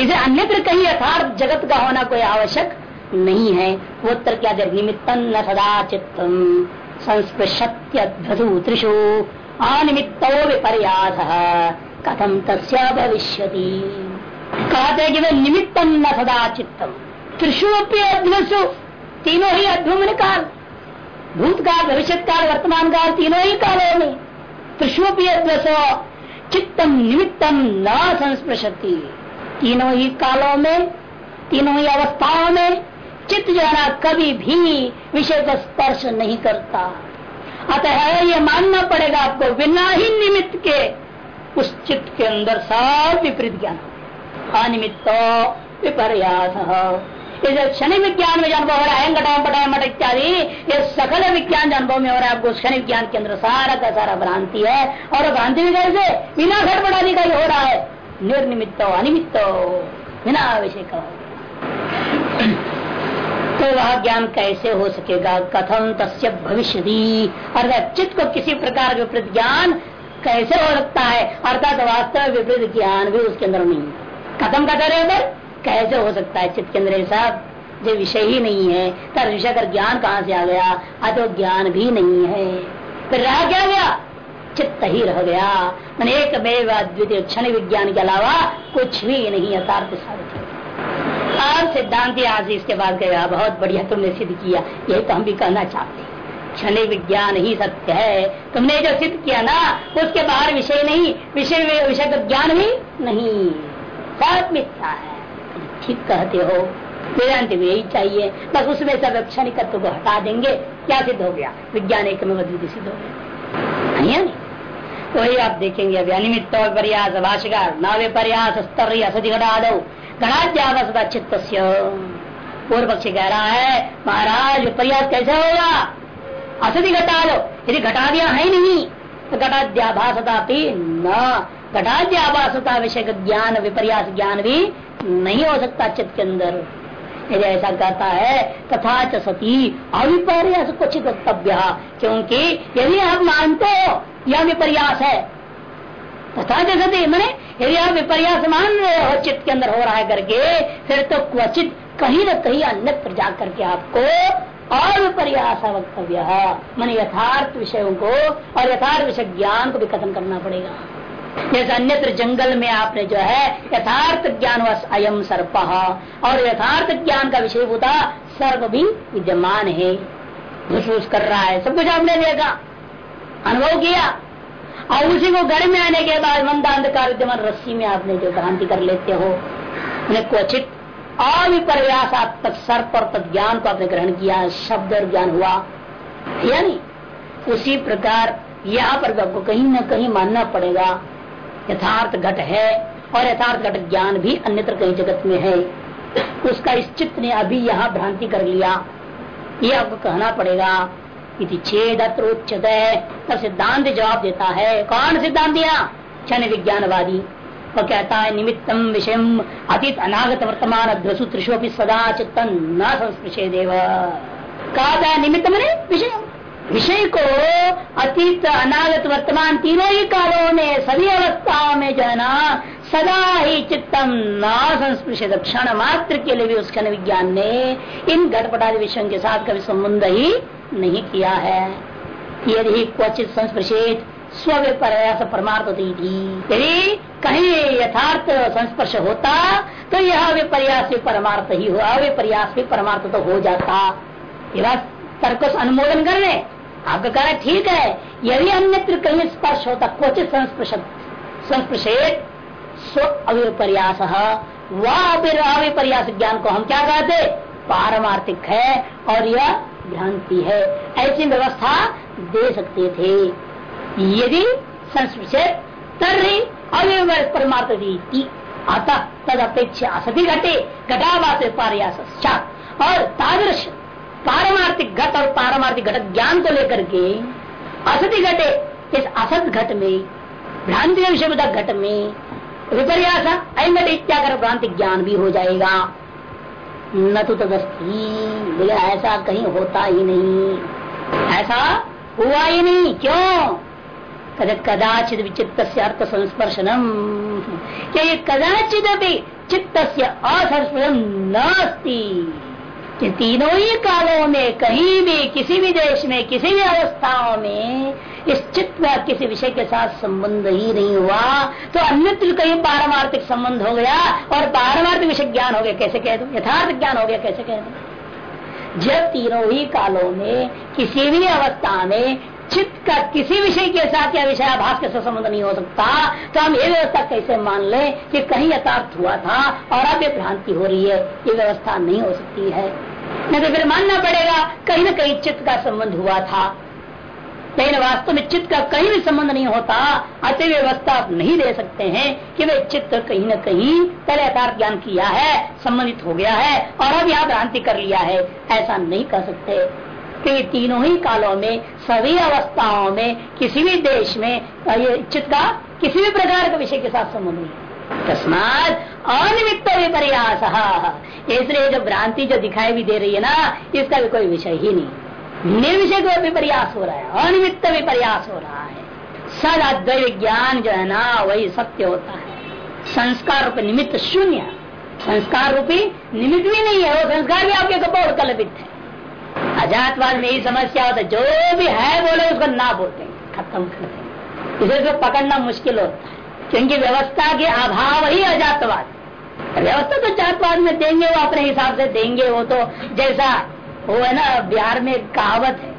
इसे अन्यत्र कहीं यथार्थ जगत का होना कोई आवश्यक नहीं है। वो उत्तर क्या दे निमित्त न सदा चित्तम संस्पृशत्यु त्रिशु कथम तस्या भविष्य कहते कि वे निमित्तम न सदा चित्तम त्रिशु अध्वसु, तीनों ही अध्युमन काल भूतकाल भविष्य काल वर्तमान काल तीनों ही कालों में। त्रिशुपी अध्वसो चित्तम निमित्तम न संस्पृशति। तीनों ही कालों में, तीनों ही अवस्थाओं में, चित्त जो है ना, कभी भी विषय को स्पर्श नहीं करता। अतः ये मानना पड़ेगा आपको, बिना ही निमित्त के उस चित्त के अंदर सब विपरीत ज्ञान अनिमित्त विपर्यास। क्षण विज्ञान में अनुभव हो रहा है घटाम पटाम मट इत्यादि, ये सकल विज्ञान अनुभव में हो रहा है, आपको क्षण विज्ञान के अंदर सारा का सारा भ्रांति है, और भ्रांति भी कैसे? बिना घटपटादि का हो रहा है निर्निमित्त, अनिमित्त बिना विषय तो वह ज्ञान कैसे हो सकेगा? कथम तस्य भविष्य अर्थात चित्त को किसी प्रकार विपरीत ज्ञान कैसे हो सकता है? अर्थात वास्तव विपरीत ज्ञान भी उसके अंदर नहीं कथम का रहे कैसे हो सकता है चित्त के अंदर ऐसा जो विषय ही नहीं है। तर विषय का ज्ञान कहाँ से आ गया? अतो ज्ञान भी नहीं है। फिर रहा क्या गया? चित्त ही रह गया। मैंने एक द्वितीय क्षण विज्ञान के अलावा कुछ भी नहीं यथार्थ साबित और सिद्धांत आज इसके बाद गया बहुत बढ़िया तुमने सिद्ध किया। यही तो हम भी कहना चाहते हैं। क्षण विज्ञान ही सत्य है। तुमने जो सिद्ध किया ना, उसके बाहर विषय नहीं, विषय विषय का ज्ञान भी नहीं। सब मिथ्या है। ठीक कहते हो। वेदांत में यही चाहिए। बस उसमें सब क्षणिकत्व को हटा देंगे। क्या सिद्ध हो गया? विज्ञान एक में सिद्ध हो गया। नहीं तो वही आप देखेंगे अभी अनिमित प्रयास भाषिकार नवे प्रयास स्तर असधि घटा दो घटाध्यावसता चित्त पूर्व पक्षी कह रहा है, महाराज प्रयास कैसे होगा? असधि घटा दो यदि घटा दिया है नहीं तो घटाध्याभासता न। घटाध्याभासता विषय ज्ञान विपर्यास ज्ञान भी नहीं हो सकता चित्त के अंदर। यदि ऐसा कहता है, तथा च सती अविपर्यास क्वचित वक्तव्य क्योंकि यदि आप मानते हो, यह विपर्यास है। तथा च सती, मैंने यदि आप विपर्यास मान रहे हो, चित्त के अंदर हो रहा है करके, फिर तो क्वचित कहीं न कहीं अन्यत्र जा करके आपको और विपर्यास वक्तव्य। मैंने यथार्थ विषयों को और यथार्थ विषय ज्ञान को भी खत्म करना पड़ेगा। जैसे अन्यत्र जंगल में आपने जो है यथार्थ ज्ञान अयम सर्प। और यथार्थ ज्ञान का विषय होता सर्प भी विद्यमान है। महसूस कर रहा है। सब कुछ आपने देखा। अनुभव किया। और उसी को घर में आने के बाद मंदांधकार विद्यमान रस्सी में आपने जो भ्रांति कर लेते हो, उन्हें क्वचित अविपर्यासात्मक सर्प और तक ज्ञान को आपने ग्रहण किया। शब्द और ज्ञान हुआ। यानी उसी प्रकार यहाँ पर आपको कहीं ना कहीं मानना पड़ेगा। यथार्थ घट है और यथार्थ घट ज्ञान भी अन्यत्र कहीं जगत में है। उसका इस चित्त ने अभी यहाँ भ्रांति कर लिया। ये आपको कहना पड़ेगा, इति छेद तब सिद्धांत जवाब देता है, कौन सिद्धांत दिया? क्षण विज्ञानवादी। वो कहता है, निमित्तम विषय अतीत अनागत वर्तमान अध्वसु त्रिशोपि सदा चित्तन न संस्पृशे देव। कहा निमित्त मैंने विषय विषय को अतीत अनागत वर्तमान तीनों ही कालों में, सभी अवस्थाओं में जो है ना, सदा ही चित्तम न संस्पृशित क्षण मात्र के लिए भी उस क्षण विज्ञान ने इन घटपटादि विषयों के साथ कभी संबंध ही नहीं किया है। यदि क्वचित संस्पृशित स्व प्रयास परमार्थ थी, यदि कहीं यथार्थ संस्पर्श होता तो यह विपर्यास भी परमार्थ ही हुआ विपर्यास भी परमार्थ तो हो जाता। तर्क अनुमोदन कर रहे आपका कहना ठीक है। यदि अन्यत्र कहीं स्पर्श होता, क्वचित संस्पर्शेत स्व अविपर्यास वह ज्ञान को हम क्या कहते पारमार्थिक है और यह भ्रांति है। ऐसी व्यवस्था दे सकते थे। यदि संस्पर्शेत तर्री अव्यवहार परमार्थ अतः तद अपेक्षा असति घटे पारयास। और तादृश पारमार्थिक घट और पारमार्थिक घट ज्ञान को लेकर के असति घटे, इस असत घट में, भ्रांति विषय घट में विपर्यास घट इत्यागर भ्रांति ज्ञान भी हो जाएगा। न तो तदस्थी ऐसा कहीं होता ही नहीं। ऐसा हुआ ही नहीं, क्यों? कद कदाचित विचित्र से अर्थ संस्पर्शनम क्या ये कदाचित भी चित्त से असंस्पृतम नास्ती। कि तीनों ही कालों में, कहीं भी, किसी भी देश में, किसी भी अवस्थाओं में इस चित्त का किसी विषय के साथ संबंध ही नहीं हुआ तो अन्यत्र कहीं पारमार्थिक संबंध हो गया और पारमार्थिक विषय ज्ञान हो गया, कैसे कह दो? यथार्थ ज्ञान हो गया, कैसे कह दो? जब तीनों ही कालों में, किसी भी अवस्था में चित्त का किसी विषय के साथ या विषय विषयाभास के साथ संबंध नहीं हो सकता तो हम ये व्यवस्था कैसे मान ले कि कहीं यथार्थ हुआ था और अब ये भ्रांति हो रही है, ये व्यवस्था नहीं हो सकती है। नहीं तो फिर मानना पड़ेगा, कहीं ना कहीं चित्त का संबंध हुआ था। लेकिन वास्तव में चित्त का कहीं भी संबंध नहीं होता, अति व्यवस्था आप नहीं दे सकते हैं कि वे चित्त कहीं न कहीं पहले यथार्थ ज्ञान किया है, संबंधित हो गया है, और अब यहाँ भ्रांति कर लिया है। ऐसा नहीं कर सकते। क्योंकि तीनों ही कालों में, सभी अवस्थाओं में, किसी भी देश में ये चित्त का किसी भी प्रकार के विषय के साथ संबंध नहीं तस्मात अनिमित्त विपर्यास। इसलिए जो भ्रांति जो दिखाई भी दे रही है ना, इसका भी कोई विषय ही नहीं। निर्विषय को विपर्यास हो रहा है, अनिमित्त विपर्यास हो रहा है। सद अद्वैत ज्ञान जो है ना, वही सत्य होता है। संस्कार रूप निमित्त शून्य। संस्कार रूपी निमित्त भी नहीं है, वो संस्कार भी आपके कपोल कल्पित है। अजातवाद में यही समस्या होता है, जो भी है बोले, उसको ना बोलते खत्म कर देंगे। इसे तो पकड़ना मुश्किल होता है। क्योंकि व्यवस्था के अभाव ही अजातवाद। व्यवस्था तो जातवाद में देंगे, वो अपने हिसाब से देंगे, वो तो जैसा वो है ना, बिहार में कहावत है।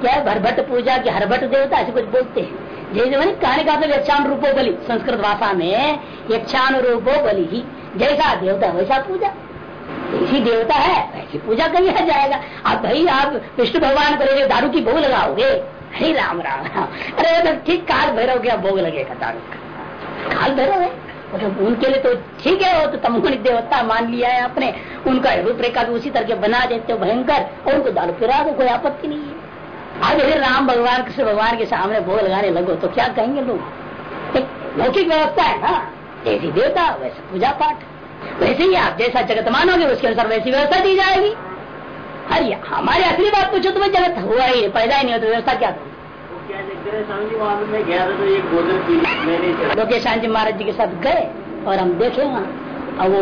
क्या भरभट पूजा की हरभट देवता, ऐसे कुछ बोलते हैं। जैसे मैंने कहने का तो यक्षान रूपो बलि संस्कृत भाषा में यक्षान रूपो बलि ही, जैसा देवता, वैसा पूजा। इसी देवता है, ऐसी पूजा कर जाएगा। अब भाई आप विष्णु भगवान करेंगे दारू की भोग लगाओगे हे राम राम अरे तो ठीक काल भैरव क्या भोग लगेगा दारू काल भैरव है? मतलब उनके लिए तो ठीक है, वो तो तमोनिक देवता मान लिया है आपने। उनका रूपरेखा भी उसी तरह के बना देते हो, भयंकर। और उनको दारू पिरा दो, कोई आपत्ति नहीं है। आज फिर राम, भगवान, कृष्ण भगवान के सामने भोग लगाने लगो तो क्या कहेंगे लोग? लौकिक व्यवस्था है ना? जैसी देवता, वैसे पूजा पाठ। वैसे ही आप जैसा जगत मानोगे, उसके अनुसार वैसी व्यवस्था दी जाएगी। अरे हमारी असली बात पूछो तुम्हें जगत हुआ ही पैदा ही नहीं होता, व्यवस्था क्या था लोकेश शांति महाराज जी के साथ गए और हम देखे वहाँ, और वो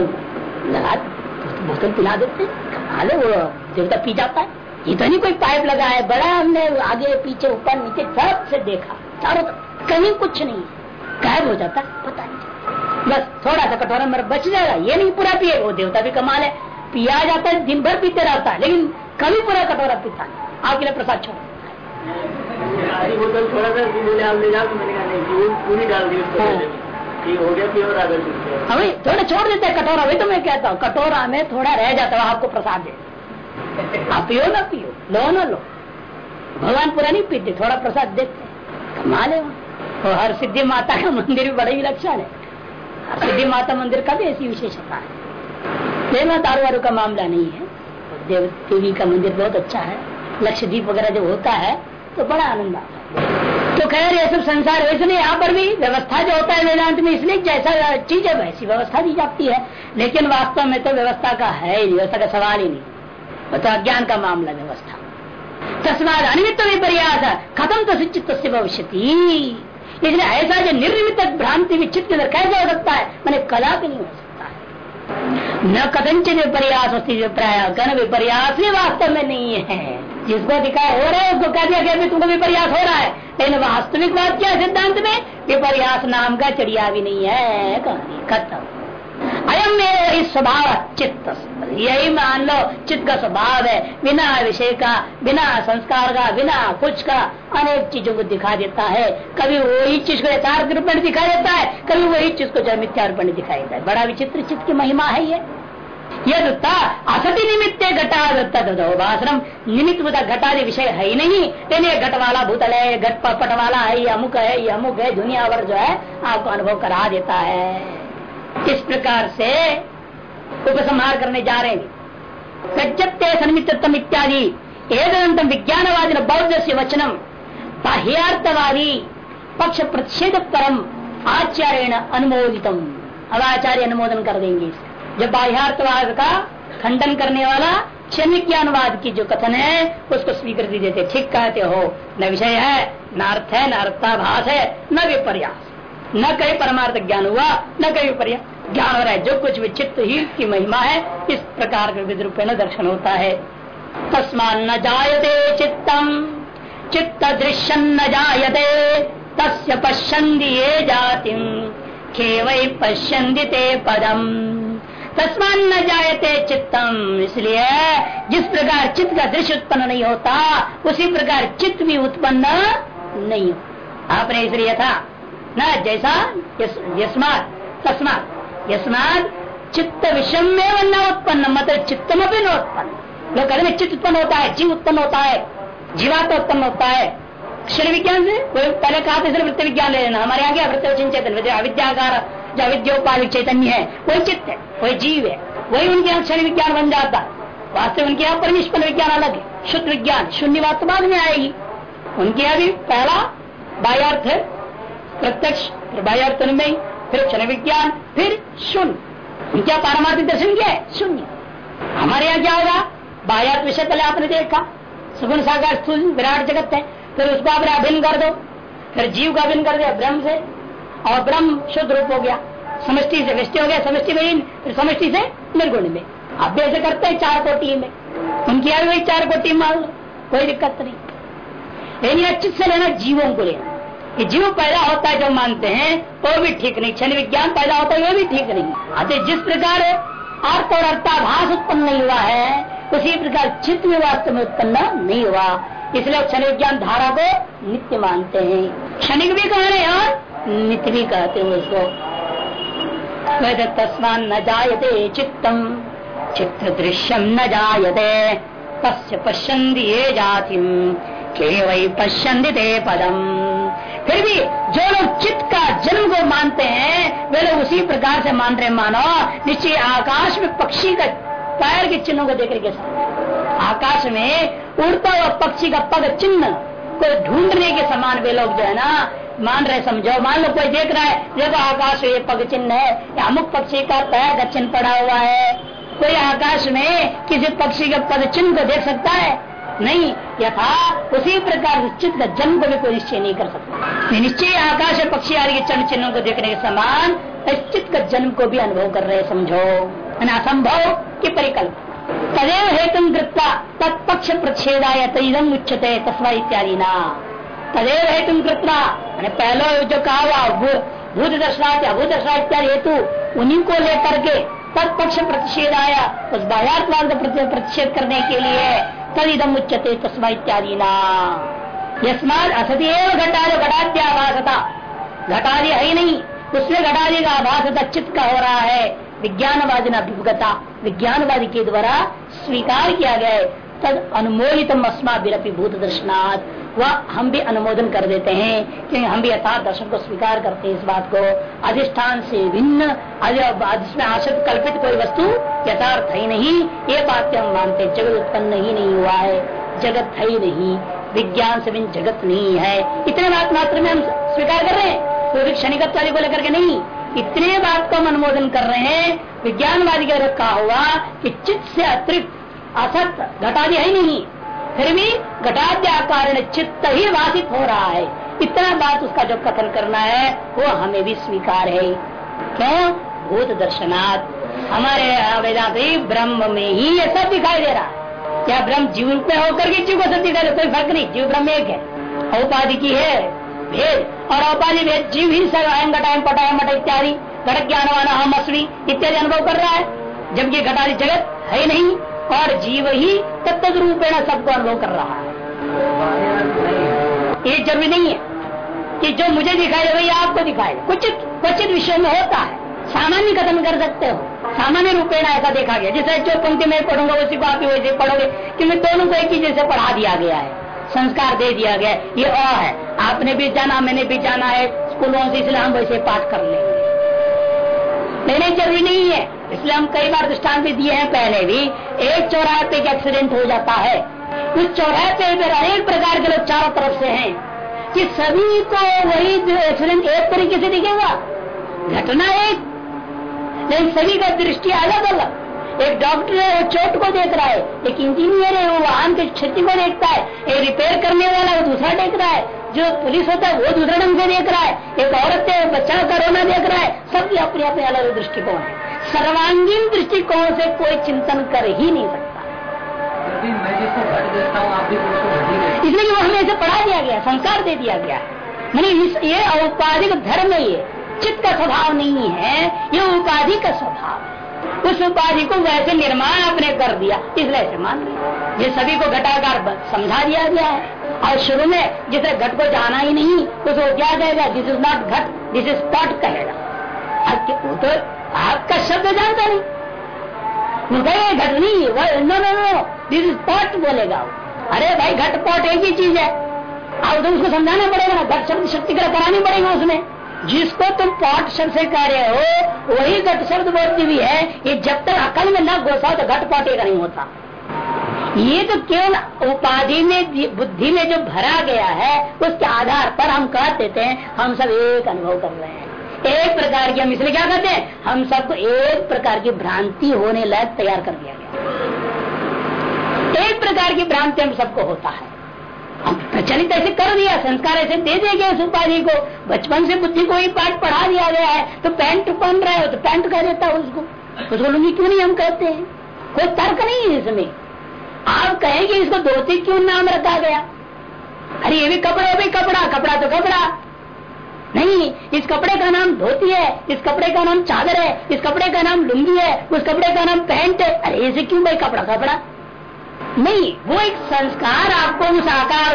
लगा, बोतल पिला देते हाले वो, देवता पी जाता है। इतनी कोई पाइप लगा है, बड़ा हमने आगे, पीछे, ऊपर, नीचे, सबसे देखा, चारों कहीं कुछ नहीं गायब हो जाता, पता नहीं। बस थोड़ा सा कटोरा मेरा बच जाएगा, ये नहीं पूरा पिए, वो देवता भी कमाल है। पिया जाता है दिन भर पीते रहता है लेकिन कभी पूरा कटोरा पीता नहीं। आपके लिए प्रसाद छोड़। ले तो मैंने कहा नहीं पूरी डाल दी हो। हमें थोड़ा छोड़ देते हैं कटोरा वही तो मैं कहता हूँ कटोरा में थोड़ा रह जाता है आपको प्रसाद दे। आप पियो ना पियो। लो ना लो। भगवान पूरा नहीं पीते थोड़ा प्रसाद देते कमाल है और हर सिद्धि माता का मंदिर भी बड़ा ही लक्षण है। हर सिद्धि माता मंदिर का भी ऐसी विशेषता है। लेना दारू का मामला नहीं है। देव देवी का मंदिर बहुत अच्छा है। लक्षद्वीप वगैरह जब होता है तो बड़ा आनंद आता है। तो खैर, ये सब संसार वैसे नहीं यहाँ पर भी व्यवस्था जो होता है वेदांत में, इसलिए जैसा चीज़ है वैसी व्यवस्था दी जाती है। लेकिन वास्तव में तो व्यवस्था का है ही व्यवस्था का सवाल ही नहीं। वो तो अज्ञान का मामला व्यवस्था। तस्माद अनिमित विपर्यास खत्म तो चित्त से भविष्य इसलिए ऐसा जो निर्मित भ्रांति विचित कैसे हो सकता है? मैंने कला भी नहीं हो सकता। न कदंचित विपर्यास विप्राय कन विपर्यास भी वास्तव में नहीं है। जिसको दिखाया हो रहा है, उसको कह दिया गया तुमको विपर्यास हो रहा है। लेकिन वास्तविक बात क्या है? सिद्धांत में विपर्यास नाम का चिड़िया भी नहीं है कहानी खत्म। अयम मेरे स्वभाव चित्त यही मान लो, चित्त का स्वभाव है। बिना विषय का, बिना संस्कार का, बिना कुछ का अनेक चीज़ों को दिखा देता है। कभी वही चीज़ को यथार्थ रूप में दिखाई देता है, कभी वही चीज़ को मिथ्या रूप में दिखाई देता है। बड़ा विचित्र चित्त की महिमा है ये। असति निमित्त घटा भाषण निमित्त बुता घटादि विषय है ही नहीं। लेकिन घट वाला भूतल है, घट पट वाला है, ये अमुक है, ये अमुक है, दुनिया भर जो है आपको अनुभव करा देता है। इस प्रकार से उपसंहार करने जा रहे हैं। सज्जत्य सन्मित्रत्म इत्यादि। एक विज्ञानवादी बौद्ध से वचनम। बाह्यार्थवादी पक्ष प्रतिषेध परम आचार्य अनुमोदितम। अब आचार्य अनुमोदन कर देंगे जब बाह्यार्थवाद का खंडन करने वाला क्षणिक ज्ञानवाद की जो कथन है, उसको स्वीकृति देते। ठीक कहते हो। न विषय है, न अर्थ है, न अर्थाभास है, न विपर्यास। न कहीं परमार्थ ज्ञान हुआ, न कहीं विपर्यास। ज्ञान हो। रहा है जो कुछ विचित्र ही की महिमा है, इस प्रकार के विद्रूप दर्शन होता है। तस्मान न जायते चित्तम चित्त दृश्य न जायते, तस्य पश्यन्ति ये जाति वही पश्यन्ति ते पदम। तस्मान न जायते चित्तम, इसलिए जिस प्रकार चित्त का दृश्य उत्पन्न नहीं होता, उसी प्रकार चित्त भी उत्पन्न नहीं हो आपने इसलिए था न जैसा यस्मात, तस्मात। यस्मात चित्त विषम में न उत्पन्न मतलब चित्तम भी उत्पन्न लोग कहते चित्त उत्पन्न होता है, जीव उत्पन्न होता है, जीवात्मा उत्पन्न होता है। अक्षर विज्ञान से कोई पहले कहा था वृत्ति विज्ञान ले लेना। हमारे क्या वृत्ति चेतन अविद्याकार जो अविद्योपाधिक चैतन्य है, वही चित्त है, वही जीव है, वही उनके यहाँ क्षण विज्ञान बन जाता। वास्तव उनके यहाँ परनिष्पन्न विज्ञान अलग है, शुद्ध विज्ञान, शून्य बाद में आएगी। उनके यहाँ भी पहला बाह्यार्थ है, प्रत्यक्ष बाह्यार्थ में फिर क्षण विज्ञान फिर शून्य। उनके पारमार्थिक दर्शन क्या है शून्य। हमारे यहाँ क्या होगा? बाह्यार्थ विषय पहले आपने देखा। सुगुण सागर स्थूल विराट जगत है। फिर उसको आपने अभिन्न कर दो। फिर जीव का अभिन्न कर दिया ब्रह्म से। और ब्रह्म शुद्ध रूप हो गया। समष्टि से वृष्टि हो गया, समष्टि में फिर समष्टि से निर्गुण में। अब ऐसे करते हैं, चार कोटि में। उनकी यार वही चार कोटि मान लो। कोई दिक्कत नहीं। लेकिन अच्छी से लेना जीवों को लेना। कि जीव पैदा होता है जो मानते हैं, वो भी ठीक नहीं। क्षण विज्ञान पैदा होता है, वो भी ठीक नहीं। अतः जिस प्रकार अर्थ और अर्थाभास उत्पन्न नहीं हुआ है, उसी प्रकार चित्त भी वास्तव में उत्पन्न नहीं हुआ। इसलिए क्षण विज्ञान धारा को नित्य मानते हैं। क्षणिक भी कह रहे और नित्य भी कहते हैं उसको। तस्मान न जायते चित्तम चित्र दृश्यम न जायते। तस्य पश्यन्ति ये जाति के वही पश्यन्ति ते पदम। फिर भी जो लोग चित्त का जन्म को मानते हैं, वे लोग उसी प्रकार से मान रहे मानो, निश्चय आकाश में पक्षी का पैर के चिन्हों को देख के आकाश में उड़ता हुआ पक्षी का पग चिन्ह को ढूँढने के समान वे लोग जो है ना, मान रहे समझो। मान लो, कोई देख रहा है, देखो आकाश में ये पग चिन्ह है अमुक पक्षी का पैर का चिन्ह पड़ा हुआ है। कोई आकाश में किसी पक्षी के पद चिन्ह को देख सकता है? नहीं, यथा उसी प्रकार चित्त का जन्म को भी कोई निश्चय नहीं कर सकता। निश्चय आकाश पक्षी आदि के चरण चिन्हों को देखने के समान चित्त का जन्म को भी अनुभव कर रहे समझो। असंभव की परिकल्पना तदेव हेतु कृत्वा तत्पक्ष प्रच्छेदाय तम उच्चते तस्वा इत्यादि ना तदेव हेतु कृत्वा पहले जो कहा हुआ भूत दर्शनाथ अभूत दर्शना इत्यादि हेतु, उन्हीं को लेकर के तत्पक्ष प्रतिषेध आया उस का प्रतिषेध करने के लिए तद इदम उच्चते तस्मा इत्यादि ना असती घटा जो है ही नहीं, उसमें घटादि का आभास चित्त का हो रहा है। विज्ञानवादी अभिभुगता। विज्ञानवादी के द्वारा स्वीकार किया गया तद अनुमोलित अस्मा विरपी भूत दर्शनाथ वह हम भी अनुमोदन कर देते हैं क्योंकि हम भी यथार्थ दर्शन को स्वीकार करते हैं इस बात को। अधिष्ठान से भिन्न जिसमें आश्रित कल्पित कोई वस्तु यथार्थ है नहीं। ये बात हम मानते जगत उत्पन्न ही नहीं हुआ है, जगत है ही नहीं। विज्ञान से भिन्न जगत नहीं है। इतने बात मात्र में हम स्वीकार कर रहे हैं कोई क्षणिकत्व को लेकर के नहीं। इतने बात को हम अनुमोदन कर रहे हैं, विज्ञानवादी का रखा हुआ कि चित्त से अतिरिक्त असत घटादि है नहीं। फिर भी घटाद्य कारण चित्त ही बाधित हो रहा है। इतना बात उसका जो कथन करना है, वो हमें भी स्वीकार है। क्यों? भूत दर्शनाथ हमारे वेदांत ब्रह्म में ही ये सब दिखाई दे रहा है। क्या ब्रह्म जीव में होकर के जीव को सब दिखाई दे कोई फ़र्क नहीं, जीव ब्रह्म एक है। औपाधि की है, भेद। और औपाधि, भेद, जीव ही सब अयम पटाएँ मट इत्यादि। घटक ज्ञान हम अस्वी इत्यादि अनुभव कर रहा है। जबकि घटादि जगत है नहीं। और जीव ही तत्त रूपेण सबको अनुभव कर रहा है। ये ज़रूरी नहीं है कि जो मुझे दिखाई दे, वही आपको दिखाई दे। कुछ, क्वचित विषय में होता है। सामान्य कथन कर सकते हो। सामान्य रूपेण ऐसा देखा गया। जैसे जो पंक्ति में पढ़ूँगा, उसी को आप वैसे पढ़ोगे क्योंकि दोनों को एक ही जैसे पढ़ा दिया गया है। संस्कार दे दिया गया ये अ है। आपने भी जाना, मैंने भी जाना है। स्कूलों से इसलिए हम वैसे पाठ कर लेंगे। लेने ज़रूरी नहीं है इसलिए हम कई बार दृष्टान भी दिए हैं पहले भी, एक चौराहे पे एक एक्सीडेंट हो जाता है। उस चौराहे पे फिर अनेक प्रकार के लोग चारों तरफ़ से हैं। कि सभी को वही एक्सीडेंट एक तरीके से दिखेगा। घटना एक, लेकिन सभी का दृष्टि अलग अलग एक डॉक्टर है वो चोट को देख रहा है एक इंजीनियर है वो वाहन की क्षति को देखता है एक रिपेयर करने वाला वो दूसरा देख रहा है जो पुलिस होता है वो दूसरे ढंग से देख रहा है एक औरत है बच्चा का रोना देख रहा है सबकी अपने अपने अलग दृष्टिकोण है। सर्वांगीण दृष्टिकोण से कोई चिंतन कर ही नहीं सकता। इसलिए वो हमें इसे पढ़ा दिया गया संस्कार दे दिया गया। मैंने इस ये औपाधिक धर्म ये चित्त का स्वभाव नहीं है ये उपाधि का स्वभाव है। उस उपाधि को वैसे निर्माण आपने कर दिया। इसलिए ऐसे मान लिया ये सभी को घटाकार समझा दिया गया है। और शुरू में जिसे घट को जाना ही नहीं उसको क्या कहेगा दिस इज़ नॉट घट दिस इज़ पॉट कहेगा। तो आपका शब्द जानता नहीं। घट नहीं no no no this is pot बोलेगा अरे भाई, घट पॉट एक ही चीज़ है। अब तो उसको समझाना पड़ेगा ना। घट शब्द, शक्ति का करानी पड़ेगा उसमें। जिसको तुम पॉट शब्द से कह रहे हो, वही घट शब्द बोलती हुई है ये जब तक अकल में न घोसा तो घट पॉटे का नहीं होता। ये तो केवल उपाधि में बुद्धि में जो भरा गया है, उसके आधार पर हम कह देते हैं, हम सब एक अनुभव कर रहे हैं। एक प्रकार की हम इसलिए क्या कहते हैं? हम सबको एक प्रकार की भ्रांति होने लायक तैयार कर दिया गया। एक प्रकार की भ्रांति हम सबको होता है। प्रचलित ऐसे कर दिया, संस्कार ऐसे दे देंगे उस उपाधि को। बचपन से बुद्धि को ही पाठ पढ़ा दिया गया है। तो पैंट पहन रहे हो तो पैंट कह देता है उसको। उसको लुंगी क्यों नहीं हम कहते हैं? कोई तर्क नहीं है इसमें। आप कहेंगे इसको धोती क्यों नाम रखा गया? अरे ये भी कपड़ा भी कपड़ा कपड़ा तो कपड़ा। नहीं, इस कपड़े का नाम धोती है, इस कपड़े का नाम चादर है, इस कपड़े का नाम लुंगी है, उस कपड़े का नाम पैंट है। अरे ऐसे क्यों भाई कपड़ा कपड़ा? नहीं वो एक संस्कार आपको उस आकार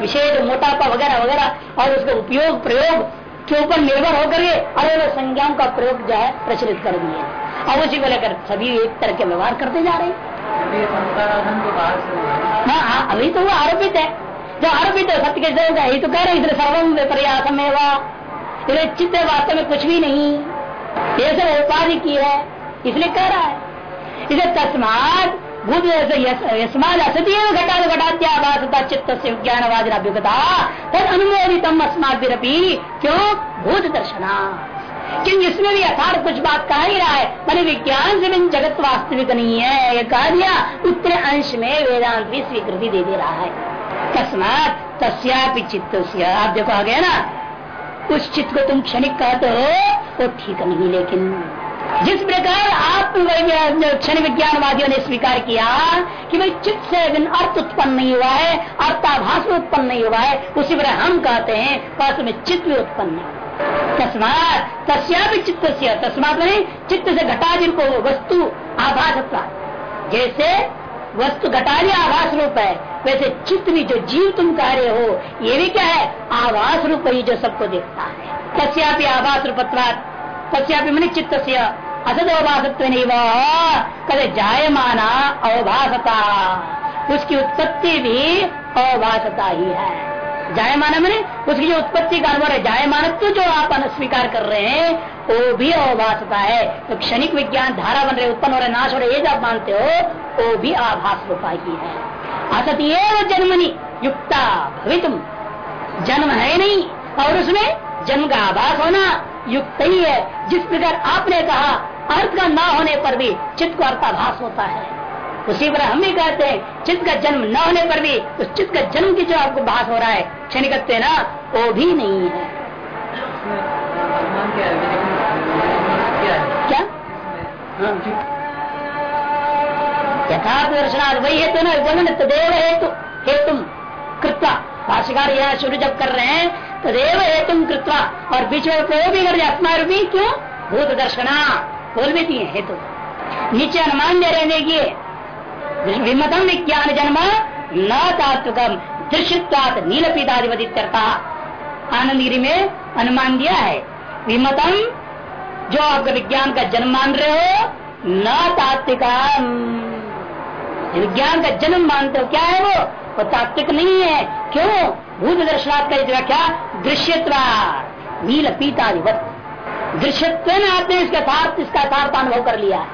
विशेष मोटापा वगैरह वगैरह और उसका उपयोग प्रयोग के ऊपर निर्भर होकर के अलग संज्ञाओं का प्रयोग जो है प्रचलित कर दिए और उसी को लेकर सभी एक तरह के व्यवहार करते जा रहे हैं। हाँ। हाँ अभी तो वो आरोपित है। जो आरोपित है सत्य के जगह ये तो कह रहे इधर सर्वम प्रयासम इधर चित्त वास्तव में कुछ भी नहीं। ये सब उपाधि की है इसलिए कह रहा है। इसे तस्मात भूत घटात्याभासता चित्त से अभ्युगता तद क्यों भूत दर्शना इसमें भी कुछ बात कह ही रहा है मैंने विज्ञान से भी जगत वास्तविक नहीं है ये कह दिया उतने अंश में वेदांत भी स्वीकृति दे दे रहा है तस्मात तस्यापि चित्त आप देखो आ गया ना उस चित्त को तुम क्षणिक कहते हो वो ठीक नहीं लेकिन जिस प्रकार आप क्षण विज्ञानवादियों ने स्वीकार किया कि भाई चित्त से अर्थ उत्पन्न नहीं हुआ है, अर्थाभास में उत्पन्न नहीं हुआ है, उसी प्रकार हम कहते हैं, पास में चित्त भी उत्पन्न तस्मात तस्या भी चित्त तस्मात नहीं चित्त से घटा को वस्तु आभास जैसे वस्तु घटाली आभास रूप है, वैसे चित्त भी जो जीव तुम कह रहे हो, ये भी क्या है? आभास रूप ही जो सबको देखता है। तस्या भी आभास तस्यापि मन चित्त से असद अवभाषत्व नहीं कदे जायमाना अवभाषता उसकी उत्पत्ति भी अवभाषता ही है। जायमाना मैंने उसकी जो उत्पत्ति का अनुभव है जायमान जो आप स्वीकार कर रहे हैं, वो भी अवभाषता है। तो क्षणिक विज्ञान धारा बन रहे, उत्पन्न हो रहे, नाश हो रहे, ये जब मानते हो, वो भी आभास रूपा ही है। असत ये जन्मनी युक्ता भवितुम। जन्म है नहीं, और उसमें जन्म का आभास होना युक्त ही है। जिस प्रकार आपने कहा अर्थ का ना होने पर भी चित्त को अर्थाभास होता है। उसी पर हम भी कहते हैं चित्त का जन्म न होने पर भी उस चित्त का जन्म की जो आपको भास हो रहा है क्षणिक ना वो भी नहीं है। क्या हाँ। यथार्थ दर्शनार्थ वही हेतु ना जगन तदेव हेतु हेतु कृत्वा। भाष्यकार यह शुरू जब कर रहे हैं तदेव हेतु कृत्वा और बीच में प्रयोग भी कर अपना भी क्यों? भूत दर्शना। बोल भी दिए हेतु। नीचे अनुमान दे रहे देखिए। विमतम विज्ञान जन्म न तात्विकम। दृश्यवाद नीलपीताधिपतिता आनंदगिरी में अनुमान दिया है। विमतम, जो आप विज्ञान का जन्म मान रहे हो, न तात्विका विज्ञान का जन्म मानते हो, क्या है वो? वो तात्विक नहीं है। क्यों? भूत दर्शनाथ का व्याख्या दृश्यत्व नील पीताधिपत दृश्यत्व में आपने इसका यथार्थ इसका यथार्थ अनुभव कर लिया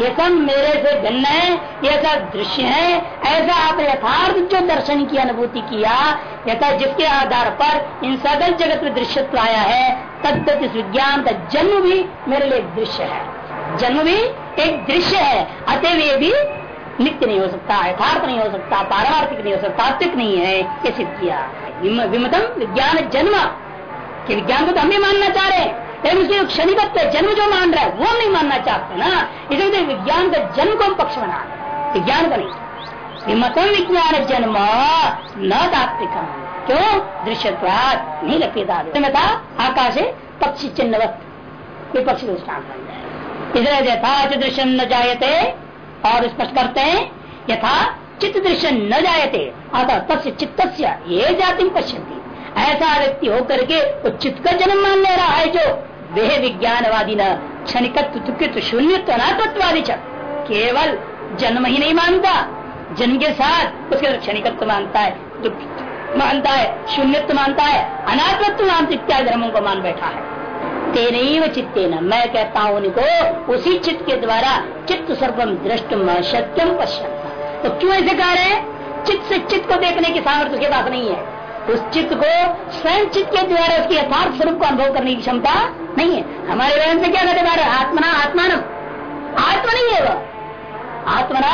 ये सब मेरे से भिन्न है, ये सब दृश्य है। ऐसा आपने यथार्थ जो दर्शन की अनुभूति किया, यथा जिसके आधार पर इन सगल जगत में दृश्यत्व आया है, तद इस विज्ञान का जन्म भी मेरे लिए दृश्य है। जन्म भी एक दृश्य है, अतएव ये भी नित्य नहीं हो सकता, यथार्थ नहीं हो सकता, पारमार्थिक नहीं हो सकता तात्विक नहीं है, ये सिद्ध किया विमतम विज्ञान जन्म। कि विज्ञान को तो हम भी मानना चाह रहे हैं। लेकिन उसके क्षणिकत्व जन्म जो मान रहा है, वो नहीं मानना चाहते ना। इसलिए तो विज्ञान का जन्म को पक्ष बना विज्ञान का नहीं। विमतम विज्ञान जन्म, न तात्विकम। क्यों? दृश्यत्वाद नहीं लपेदा था, आकाशे पक्षी चिन्हवत। विपक्षी दृष्टान बन जाए इसलिए यथा दृश्य न जायते और स्पष्ट करते हैं, यथा चित्त दृश्य न जायते, अतः तस्य चित्त ये जाति पश्यंती ऐसा व्यक्ति होकर के वो चित्त का जन्म मान ले रहा है जो वे विज्ञानवादी न, क्षणिकत्व अनात्मत्वादी च, केवल जन्म ही नहीं मानता। जन्म के साथ उसके क्षणिकत्व मानता है दुख मानता है, शून्यत्व मानता है, अनात्मत्व मानता इत्यादि धर्मों को मान बैठा है। तेन चित्ते न मैं कहता हूँ उनको उसी चित्त के द्वारा चित्त सर्वम दृष्ट सत्यम पश्यंता तो क्यों ऐसे कह रहे हैं? चित्त से चित्त को देखने की सामर्थ्य उसके पास नहीं है। उस चित्त को स्वयं चित्त के द्वारा उसके यथार्थ स्वरूप को अनुभव करने की क्षमता नहीं है। हमारे वयन से क्या कहते बारे आत्मना, आत्मान। आत्मा नहीं है वह आत्मना,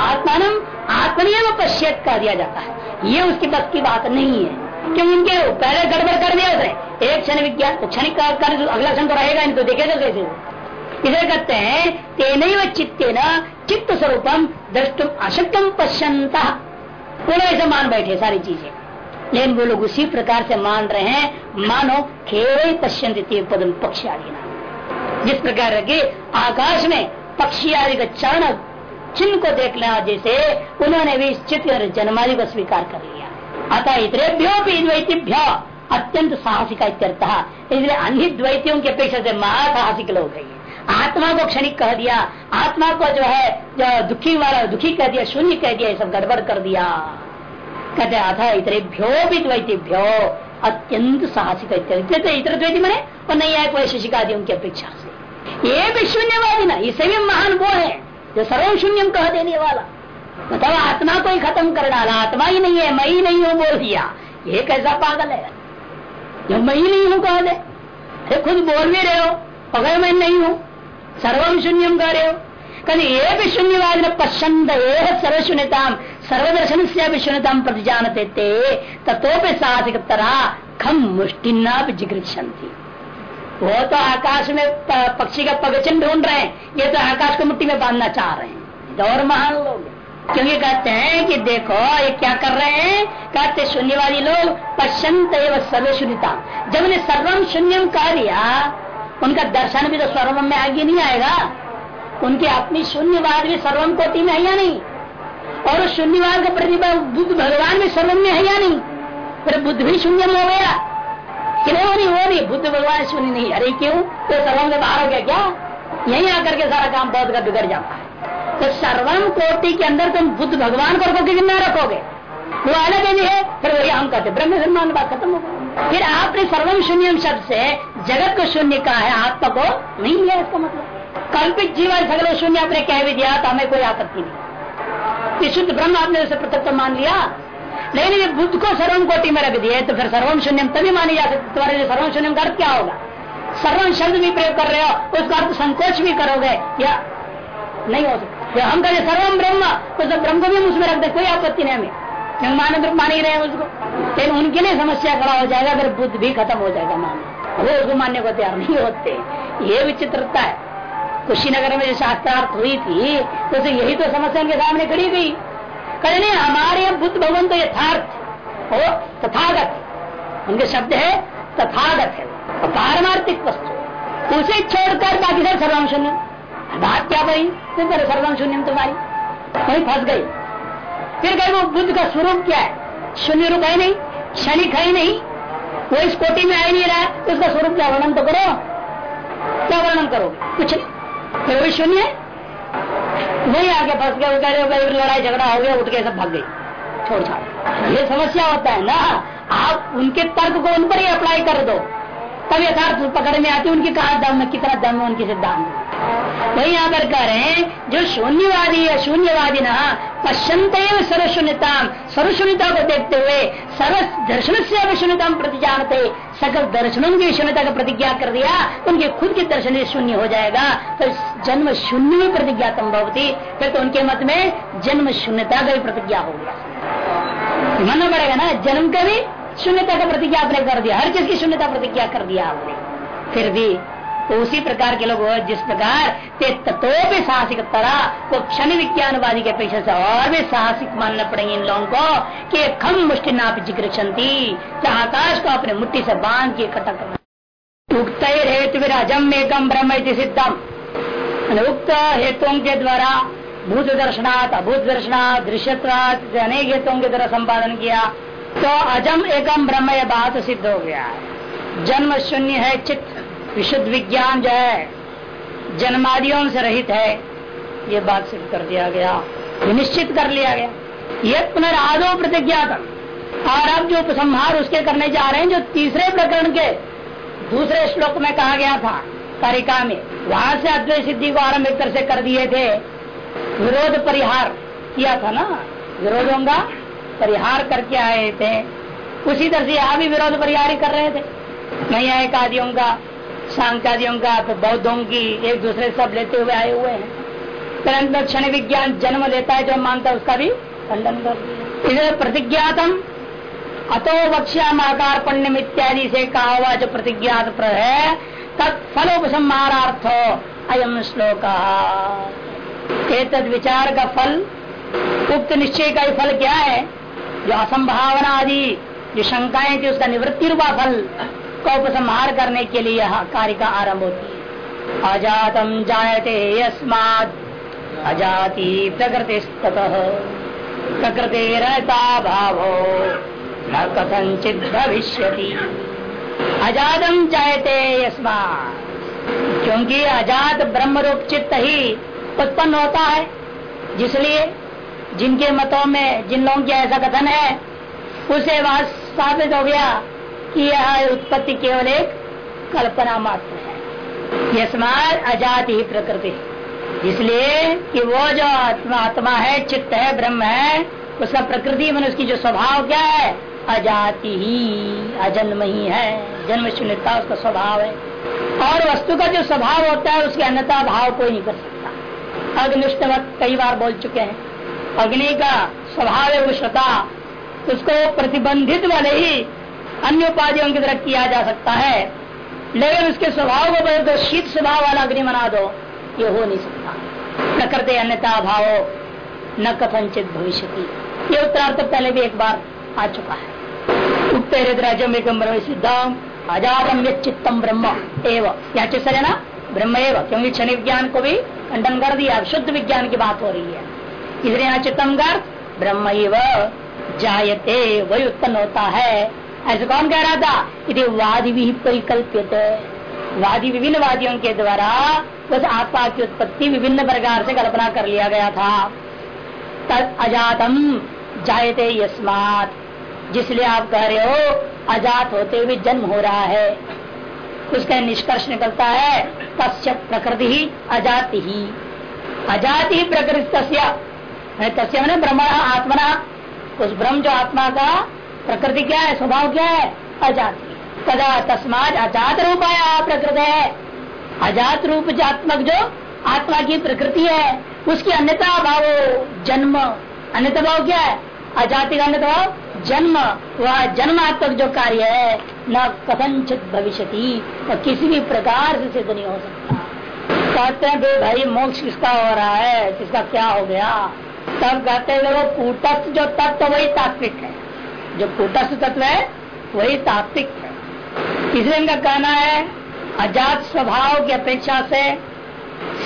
आत्मान, आत्मनियम पश्चित कर दिया जाता है। ये उसके बस की बात नहीं है। क्योंकि उनके पहले गड़बड़ कर दिया उसने एक क्षण विज्ञान क्षणिक अगला क्षण तो रहेगा नहीं तो देखेगा कैसे वो? इसे कहते हैं तेन चित्ते न चित्त स्वरूपम दृष्टुम अशक्यम पश्यंता पूरा ऐसे मान बैठे सारी चीज़ें। लेकिन वो लोग उसी प्रकार से मान रहे हैं, मानो खेल पश्यंत पदम पक्षी आदि जिस प्रकार के आकाश में पक्षी आदि का चरण, चिन्ह को देखना जैसे उन्होंने भी इस चित्र जन्मादि को स्वीकार कर लिया। अतः इतरेभ्यो भी द्वैतिभ्य अत्यंत साहसिका इसलिए अन्य द्वैतियों की अपेक्षा से महासाहसिक लोग है आत्मा को क्षणिक कह दिया, आत्मा को जो है, जो दुखी वाला, दुखी कह दिया, शून्य कह दिया, ये सब गड़बड़ कर दिया। कहते अथा इतरेभ्यो भी द्वैतिभ्यो अत्यंत साहसिक इतर इतर द्वैती मने, और नहीं आए वैशिषिक आदियों की अपेक्षा से। ये भी शून्यवादी ना इसे भी महान वो है, जो सर्व शून्यम कह देने वाला। मतलब आत्मा को ही खत्म कर डाला, आत्मा ही नहीं है, मैं ही नहीं हूँ, बोल दिया। ये कैसा पागल है? जो मैं ही नहीं हूँ कह दे अरे खुद बोल भी रहे हो अगर मैं नहीं हूँ। सर्वम शून्यम कह रहे हो। कभी भी शून्यवाद पश्चंद सर्वशून्यताम सर्वदर्शन से भी शून्यताम प्रति जानते थे तथोपि साहसिक तरह खम मुष्टिना भी जिगृक्षंती वो तो आकाश में पक्षी का पगचन ढूंढ रहे हैं, ये तो आकाश को मिट्टी में बांधना चाह रहे हैं। और महान लोग। क्योंकि कहते हैं कि देखो, ये क्या कर रहे हैं? कहते शून्यवादी लोग पश्चंत एवं सर्व शून्यता जब उन्हें सर्वम शून्यम कह दिया, उनका दर्शन भी तो सर्वम में आगे नहीं आएगा। उनकी अपनी शून्यवाद भी सर्वम कोटि में है या नहीं? और उस शून्यवाद का प्रतिभा बुद्ध भगवान भी सर्वम में है या नहीं? फिर बुद्ध भी शून्यम हो गया। कि नहीं वो नहीं बुद्ध भगवान शून्य नहीं। अरे क्यों? तो सर्वम से बाहर हो गया क्या? यही आकर के सारा काम बहुत का बिगड़ जाता है। तो सर्वम कोटि के अंदर तुम बुद्ध भगवान को रखोगे कि न रखोगे? वो अलग है फिर वही हम कहते ब्रह्म सम्मान बात खत्म हो गई। फिर आपने सर्वम शून्यम शब्द से जगत को शून्य कहा है, आत्मा को नहीं लिया इसका मतलब? कल्पित जीवन सगल शून्य आपने कह भी दिया तो हमें कोई आपत्ति नहीं। शुद्ध ब्रह्म आपने उसे पृथक मान लिया। लेकिन ये बुद्ध को सर्वम कोटि में रख दिए तो फिर सर्वम शून्यम तभी मानी जा सकती, तुम्हारे लिए सर्वम शून्यम का अर्थ क्या होगा? सर्वम शब्द भी प्रयोग कर रहे हो, उसका अर्थ संकोच भी करोगे, या नहीं हो सकता। हम कहते सर्वम ब्रह्म तो सब ब्रह्म को भी उसमें रख दे, कोई आपत्ति नहीं हमें। क्योंकि मानव रूप मान ही रहे हैं उसको। लेकिन उनके लिए समस्या खड़ा हो जाएगा, अगर बुद्ध भी खत्म हो जाएगा मानना वो उसको मानने को तैयार नहीं होते। ये विचित्रता है। कुशीनगर में जो शास्त्रार्थ हुई थी तो यही तो समस्या उनके सामने खड़ी गई। कहे, नहीं, हमारे बुद्ध भगवान तो यथार्थ हो, तथागत। उनके शब्द है, तथागत है। पारमार्थिक वस्तु। उसे छोड़कर बाकी सब सर्वम शून्य। बात क्या भाई तो फिर सर्वम शून्यम तुम्हारी। वही फंस गई। फिर कहे वो बुद्ध का स्वरूप क्या है? शून्य रूप है नहीं, क्षणिक है नहीं। वो इस कोटि में आ ही नहीं रहा। है तो उसका स्वरूप क्या वर्णन तो करो। क्या वर्णन करो? कुछ फिर वही शून्य है। वही आगे फंस गए। कह रहे हो लड़ाई झगड़ा हो गया, उठ के सब भाग गई छोड़ छाड़। ये समस्या होता है ना। आप उनके तर्क को उन पर ही अप्लाई कर दो। तब यथार्थ पकड़ में आती है उनकी कहा दम में, कितना दम है उनके सिद्धांत वही यहाँ पर कह रहे हैं जो शून्यवादी है शून्यवादी न पश्चंत सर्वशून्यता सर्वशून्यता को देखते हुए सर्व दर्शन से अविशून्यता प्रति जानते सकल दर्शनों की शून्यता का प्रतिज्ञा कर दिया, उनके खुद के दर्शन शून्य हो जाएगा। तो जन्म शून्य में प्रतिज्ञा भवती, फिर तो उनके मत में जन्म शून्यता का प्रतिज्ञा हो गया। मानना पड़ेगा ना, जन्म का भी शून्यता का प्रतिज्ञा आपने कर दिया, हर चीज़ की शून्यता प्रतिज्ञा कर दिया आपने। फिर भी तो उसी प्रकार के लोग जिस प्रकार ते भी साहसिक तरह वो क्षण विज्ञानवादी के अपेक्षा से और भी साहसिक मानना पड़ेंगे इन लोगों को कि खम मुष्टि नाप ज़िक्र आकाश को अपने मुट्ठी से बाँध के इकट्ठा करना। उक्त हेतु विराजम एकम ब्रह्म सिद्धम। उक्त हेतुओं के द्वारा भूत दर्शनाथ अभूत दर्शनाथ दृश्यत्वात अनेक हेतुओं के द्वारा संपादन किया तो अजम एकम ब्रह्म यह बात सिद्ध हो गया। है जन्म शून्य है चित्त विशुद्ध विज्ञान जो है, जन्मादियों से रहित है। ये बात सिद्ध कर दिया गया निश्चित कर लिया गया। ये पुनरादो प्रतिज्ञातम और अब जो उपसंहार उसके करने जा रहे हैं, जो तीसरे प्रकरण के दूसरे श्लोक में कहा गया था, कारिका में, वहाँ से अद्वैत सिद्धि को आरंभ एक से कर दिए थे। विरोध परिहार किया था ना? विरोधों का परिहार करके आए थे। उसी तरह से यहाँ भी विरोध परिहार ही कर रहे थे। एक आदियों का सांख्यादियों का तो बौद्धों की एक दूसरे सब लेते हुए आए हुए हैं। परंतु क्षण विज्ञान जन्म लेता है जो मानता है, उसका भी खंडन कर दिया। प्रतिज्ञातम, अतो वक्ष्याम आकार पुण्यम इत्यादि से कहा हुआ जो प्रतिज्ञात प्र है, तत्फलोपसंहारार्थ अयम श्लोक। तद विचार का फल, उक्त निश्चय का फल क्या है? जो असंभावना आदि जो शंकाएँ थी, उसका निवृत्ति रूपा फल। का उपसंहार करने के लिए यह कार्य का आरंभ होती है। अजातम जायते यस्माद अजाति प्रकृति प्रकृति रहता भाव। न कथनचित भविष्य अजातम जायते यस्माद क्योंकि अजात ब्रह्म रूप चित्त ही उत्पन्न होता है। जिसलिए जिनके मतों में जिन लोगों की ऐसा कथन है, उसे वह साबित हो गया। कि यह उत्पत्ति केवल एक कल्पना मात्र है। यह समाज अजात प्रकृति। इसलिए कि वो जो आत्मा आत्मा है, चित्त है, ब्रह्म है, उसका प्रकृति मन, उसकी जो स्वभाव क्या है? अजाति ही, अजन्म ही है। जन्म शून्यता, उसका स्वभाव है। और वस्तु का जो स्वभाव होता है, उसके अन्यता भाव कोई नहीं कर सकता। अग्निष्ठवत कई बार बोल चुके हैं। अग्नि का स्वभाव है, उष्णता, उसको प्रतिबंधित वाले ही अन्य उपाधियों की तरह किया जा सकता है। लेकिन उसके स्वभाव को बदल दो, शीत स्वभाव वाला अग्नि बना दो, ये हो नहीं सकता। न करते अन्यता भाव न कथनचित भविष्य की ये उत्तरार्थ पहले भी एक बार आ चुका है। उत्तर राज्य में ब्रह्म सिद्धम अजातम चित्तम ब्रह्म, एवं। या चित्त ना? ब्रह्म एवं। क्योंकि क्षण विज्ञान को भी खंडन कर दिया, शुद्ध विज्ञान की बात हो रही है। इसलिए यहाँ चित्तम ब्रह्म जायते वही उत्पन्न होता है। ऐसे कौन कह रहा था? यदि वादी भी परिकल्पित वादी विभिन्न वादियों के द्वारा उस आत्मा की उत्पत्ति विभिन्न प्रकार से कल्पना कर लिया गया था। तद अजातम, जायते यस्मात। जिसलिए आप कह रहे हो, अजात होते हुए जन्म हो रहा है। उसका निष्कर्ष निकलता है, तस्य प्रकृति ही अजाति। ही अजाति ही प्रकृति तस्य। मैंने ब्रह्म आत्मना उस ब्रह्म जो आत्मा का प्रकृति क्या है? स्वभाव क्या है? अजाति। कदा तस्मात अजात रूप आया प्रकृत है। अजात रूप जात्मक जो आत्मा की प्रकृति है, उसकी अन्यता भाव जन्म। अन्यता भाव क्या है? अजाति का अन्यता भाव जन्म। वह जन्मात्मक जो कार्य है, न कथनचित भविष्य वह किसी भी प्रकार से सिद्ध नहीं हो सकता। कहते हैं भाई, मोक्ष किसका हो रहा है? किसका क्या हो गया? तब कहते हैं वो कूटस्थ जो तत्व तो वही तात्विक है। जो कूटस्थ तत्व है, वही तात्विक है। इसलिए इनका कहना है, अजात स्वभाव की अपेक्षा से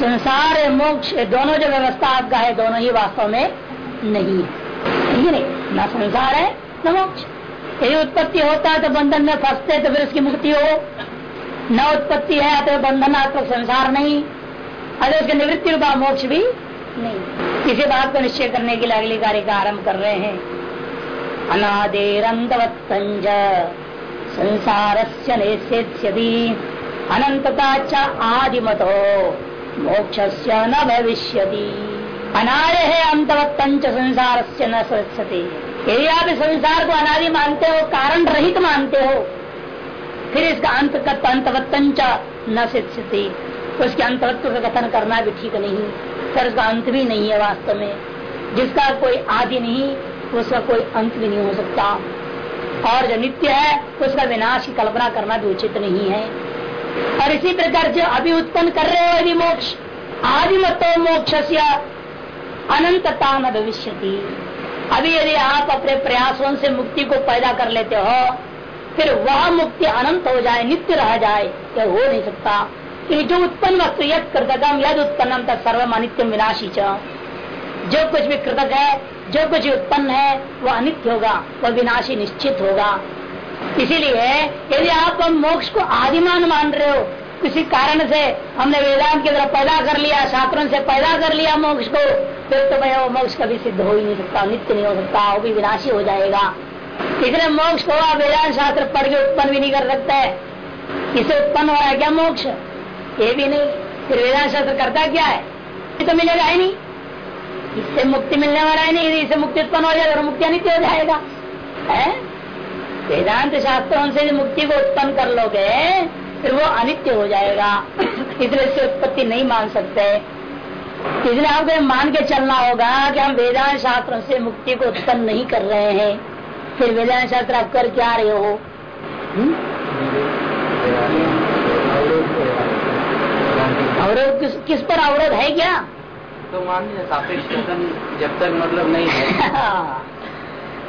संसार मोक्ष दोनों जो व्यवस्था आपका है, दोनों ही वास्तव में नहीं है। नहीं? न संसार है, न मोक्ष। यदि उत्पत्ति होता है तो बंधन में फंसते तो फिर उसकी मुक्ति हो। न उत्पत्ति है तो बंधन बंधनात्मक संसार नहीं। अरे उसके निवृत्ति रूपा मोक्ष भी नहीं। किसी बात को निश्चय करने के लिए अगली कार्य का आरंभ कर रहे हैं। संसार से अनंतता च आदिमतो। मोक्ष न भविष्य अनाय है संसार से न यदि आप संसार को अनादि मानते हो, कारण रहित मानते हो, फिर इसका अंत अंतवत्तंच न सिद्धि उसके अंतवत्व का कथन करना भी ठीक नहीं। फिर उसका अंत भी नहीं है वास्तव में। जिसका कोई आदि नहीं उसका कोई अंत भी नहीं हो सकता। और जो नित्य है, उसका विनाश की कल्पना करना भी उचित नहीं है। और इसी प्रकार जो अभी उत्पन्न कर रहे हो यदि मोक्ष आदि मतो मोक्ष अनंतता न भविष्य अभी यदि आप अपने प्रयासों से मुक्ति को पैदा कर लेते हो, फिर वह मुक्ति अनंत हो जाए, नित्य रह जाए यह हो नहीं सकता। क्योंकि जो उत्पन्न वस्तु यद कृतकम यद उत्पन्नम तक सर्वम अनित्यम विनाशी जो कुछ भी कृतक है जो कुछ उत्पन्न है, वह अनित्य होगा, वह विनाशी निश्चित होगा। इसीलिए यदि आप हम मोक्ष को आदिमान मान रहे हो, किसी कारण से हमने वेदांत की तरफ़ पैदा कर लिया, शास्त्रों से पैदा कर लिया मोक्ष को, फिर तो भाई मोक्ष कभी सिद्ध हो ही नहीं सकता नित्य नहीं हो सकता, वो भी विनाशी हो जाएगा। इसलिए मोक्ष को आप वेदांत शास्त्र पढ़ के उत्पन्न भी नहीं कर सकता। है इसे उत्पन्न हो रहा है क्या मोक्ष? ये भी नहीं। फिर वेदांत शास्त्र करता क्या है? तो मिलेगा ही नहीं। इससे मुक्ति मिलने वाला है नहीं इससे मुक्ति उत्पन्न हो जाएगा मुक्ति अनित्य हो जाएगा। है? वेदांत शास्त्रों से मुक्ति को उत्पन्न कर लोगे फिर वो अनित्य हो जाएगा। इसलिए से उत्पत्ति नहीं मान सकते। इसलिए आपको मान के चलना होगा कि हम वेदांत शास्त्रों से मुक्ति को उत्पन्न नहीं कर रहे हैं। फिर वेदांत शास्त्र आप कर क्या रहे हो? हम्म? अवरोध किस, किस पर अवरोध है क्या? तो मान सापेक्ष जब तक मतलब नहीं है।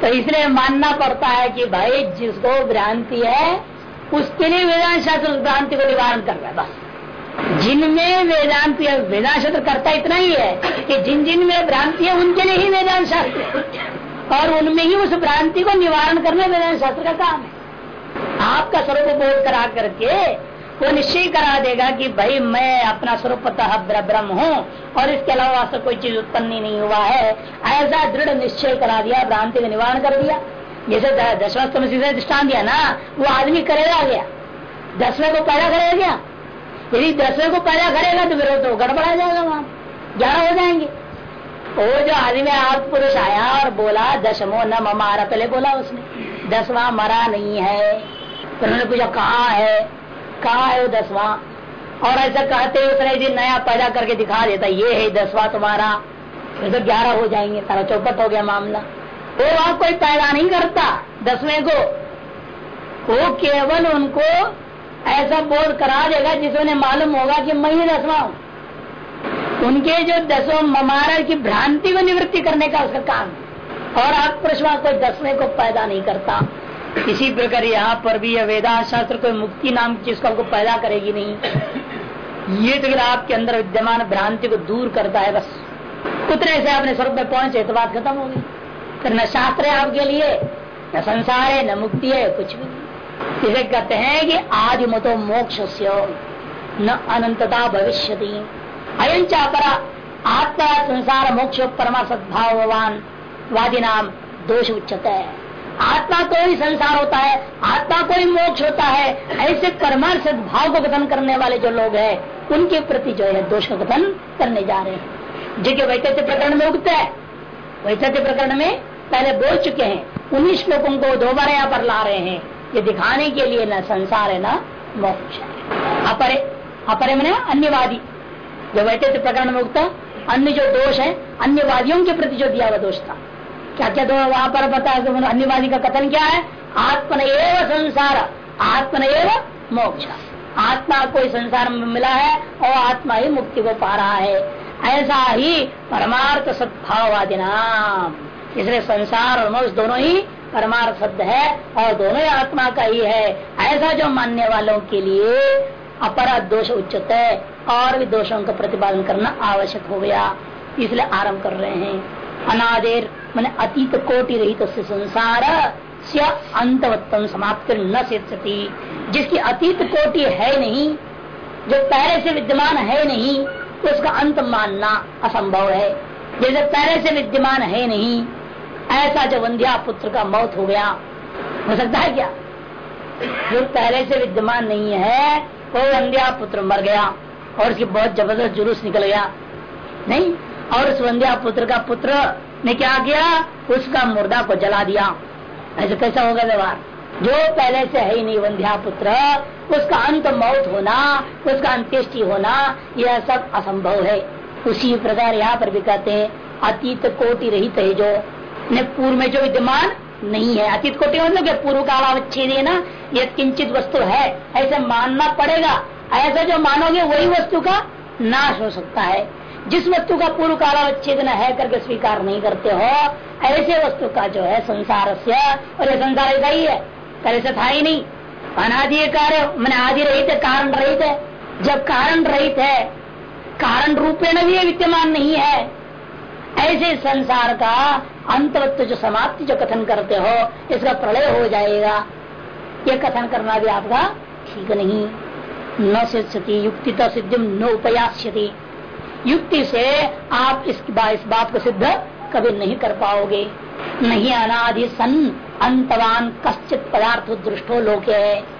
तो इसलिए मानना पड़ता है कि भाई जिसको भ्रांति है, उसके लिए वेदांत शास्त्र भ्रांति को निवारण कर रहा है, बस। जिनमें वेदांत वेदांत शास्त्र करता इतना ही है कि जिन जिन में भ्रांति है, उनके लिए ही वेदांत शास्त्र और उनमें ही उस भ्रांति को निवारण करना वेदांत शास्त्र का काम है। आपका स्वरूप बोध करा करके वो निश्चय करा देगा कि भाई मैं अपना स्वरूप ब्रह्म हूँ, और इसके अलावा वास्तव कोई चीज़ उत्पन्न नहीं हुआ है। ऐसा दृढ़ निश्चय करा दिया, भ्रांति का निवारण कर दिया। जैसे दशवास्तव में सीधे दृष्टान दिया ना, वो आदमी करेगा गया दसवें को पैदा करेगा क्या? यदि दसवें को पैदा करेगा तो फिर तो गड़बड़ा जाएगा वहाँ ग्यारह हो जाएँगे। वो जो आदमी आप पुरुष आया और बोला, दशमो न ममारा पहले बोला उसने, दसवा मरा नहीं है। उन्होंने पूछा, कहा है? कहा है वो दसवा? और ऐसा कहते उसने दिन नया पैदा करके दिखा देता, ये है दसवा तुम्हारा। फिर तो ग्यारह हो जाएँगे, सारा चौपट हो गया मामला। वो वहाँ कोई पैदा नहीं करता दसवें को। वो केवल उनको ऐसा बोध करा देगा जिसे उन्हें मालूम होगा कि मैं ही दसवा हूँ। उनके जो दसों ममारा की भ्रांति को निवृत्ति करने का उसका काम और आप प्रश्न कोई दसवें को पैदा नहीं करता। इसी प्रकार यहाँ पर भी यह वेदांत शास्त्र कोई मुक्ति नाम की चीज़ को पैदा करेगी नहीं। ये तो आपके अंदर विद्यमान भ्रांति को दूर करता है बस। उतने से अपने स्वरूप में पहुँचे तो बात खत्म हो गई। फिर न शास्त्र है आपके लिए, न संसार है, न मुक्ति है, कुछ भी नहीं। इसे कहते हैं कि आदि मतो मोक्ष न अनंतता भविष्य अयम चापरा आत्मा संसार मोक्ष परमा सद्भावान वादी नाम दोष उच्चता है आत्मा को ही संसार होता है, आत्मा को ही मोक्ष होता है। ऐसे परमार्थ सद्भाव को कथन करने वाले जो लोग हैं, उनके प्रति जो है दोष का कथन करने जा रहे हैं। जो कि वैकल्य प्रकरण में उगता है वैकल्य प्रकरण में पहले बोल चुके हैं, उन्हीं श्लोकों को दोबारा यहाँ पर ला रहे हैं। ये दिखाने के लिए न संसार है, न मोक्ष है। अपरे अपरे मैंने अन्यवादी। जो वैसे प्रकरण में उगता, अन्य जो दोष है, अन्यवादियों के प्रति जो दिया हुआ दोष था। क्या क्या दो वहाँ पर बताया अन्यवादी का कथन क्या है? आत्मन एवं संसार, आत्मन एवं मोक्ष। आत्मा कोई संसार में मिला है और आत्मा ही मुक्ति को पा रहा है। ऐसा ही परमार्थ सद्भाववादी नाम। इसलिए संसार और मोक्ष दोनों ही परमार्थ शब्द है और दोनों ही आत्मा का ही है। ऐसा जो मानने वालों के लिए अपराध दोष उच्चत है और भी दोषों का प्रतिपादन करना आवश्यक हो गया। इसलिए आरंभ कर रहे हैं। अनादेर मैंने अतीत कोटि रहित तो संसार से अंतवत्तम समाप्त न सिद्धति जिसकी अतीत कोटि है नहीं, जो पहले से विद्यमान है नहीं तो उसका अंत मानना असंभव है। जैसे पहले से विद्यमान है नहीं, ऐसा जो वंध्या पुत्र का मौत हो गया, हो सकता है क्या? जो पहले से विद्यमान नहीं है, वो वंध्या पुत्र मर गया, और उसकी बहुत ज़बरदस्त जुलूस निकल गया। नहीं, और उस वंध्या पुत्र का पुत्र ने क्या किया? उसका मुर्दा को जला दिया। ऐसे कैसा होगा व्यवहार? जो पहले से है ही नहीं, वंध्या पुत्र, उसका अंत मौत होना, उसका अंत्येष्टि होना, यह सब असंभव है। उसी प्रकार यहाँ पर भी कहते हैं, अतीत कोटि रहित है जो। ने पूर्व में जो विद्यमान नहीं है। अतीत कोटि मतलब पूर्व कालावच्छेद ना? ये किंचित वस्तु है, ऐसे मानना पड़ेगा। ऐसा जो मानोगे, वही वस्तु का नाश हो सकता है। जिस वस्तु का पूर्व कालावच्छेद है करके स्वीकार नहीं करते हो, ऐसे वस्तु का जो है संसार से, और संसार ऐसा ही है पहले से था ही नहीं। अनादि कार्य मैंने आदि रहित है कारण रहित है। जब कारण रहित है, कारण रूपेण भी विद्यमान नहीं है। ऐसे संसार का अंतवत्व जो समाप्ति जो कथन करते हो, इसका प्रलय हो जाएगा। ये कथन करना भी आपका ठीक नहीं। न सिद्धि युक्ति तो सिद्धि न उपयास्यति युक्ति से आप इस, बात इस बात को सिद्ध कभी नहीं कर पाओगे। नहीं अनादि सन अंतवान कश्चित पदार्थ दृष्टो लोक। है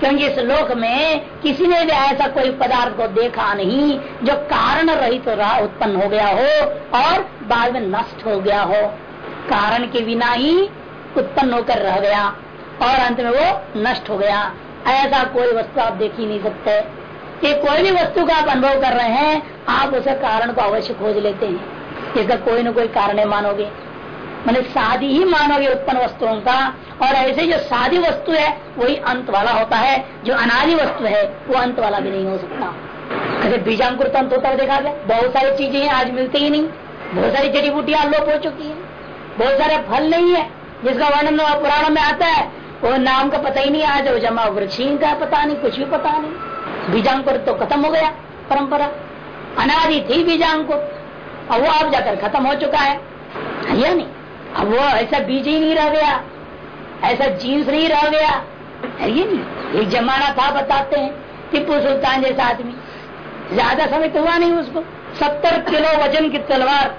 क्योंकि इस लोक में किसी ने भी ऐसा कोई पदार्थ को देखा नहीं जो कारण रहित तो उत्पन्न हो गया हो और बाद में नष्ट हो गया हो। कारण के बिना ही उत्पन्न होकर रह गया और अंत में वो नष्ट हो गया। ऐसा कोई वस्तु आप देख ही नहीं सकते। कि कोई भी वस्तु का आप अनुभव कर रहे हैं, आप उसे कारण को अवश्य खोज लेते हैं। इसका कोई न कोई कारण है मानोगे। मैंने शादी ही मानोगे उत्पन्न वस्तुओं का, और ऐसे जो शादी वस्तु है, वही अंत वाला होता है। जो अनादि वस्तु है, वो अंत वाला भी नहीं हो सकता। कैसे बीजांकुर अंत होता है देखा गया। बहुत सारी चीज़ें हैं, आज मिलती ही नहीं। बहुत सारी जड़ी बूटियाँ लोप हो चुकी है। बहुत सारे फल नहीं है, जिसका वर्णन पुराण में आता है। वो नाम का पता ही नहीं आज जमा वृक्षी का पता नहीं, कुछ भी पता नहीं। बीजांकुर तो खत्म हो गया परंपरा। अनादि थी बीजांकुर। अब वो अब जाकर खत्म हो चुका है। या नहीं। अब वो ऐसा बीज ही नहीं रह गया। ऐसा जीन्स नहीं रह गया। है ये नहीं। एक जमाना था, बताते हैं। टिप्पू सुल्तान जैसा आदमी। ज़्यादा समय तो हुआ नहीं उसको। सत्तर किलो वज़न की तलवार।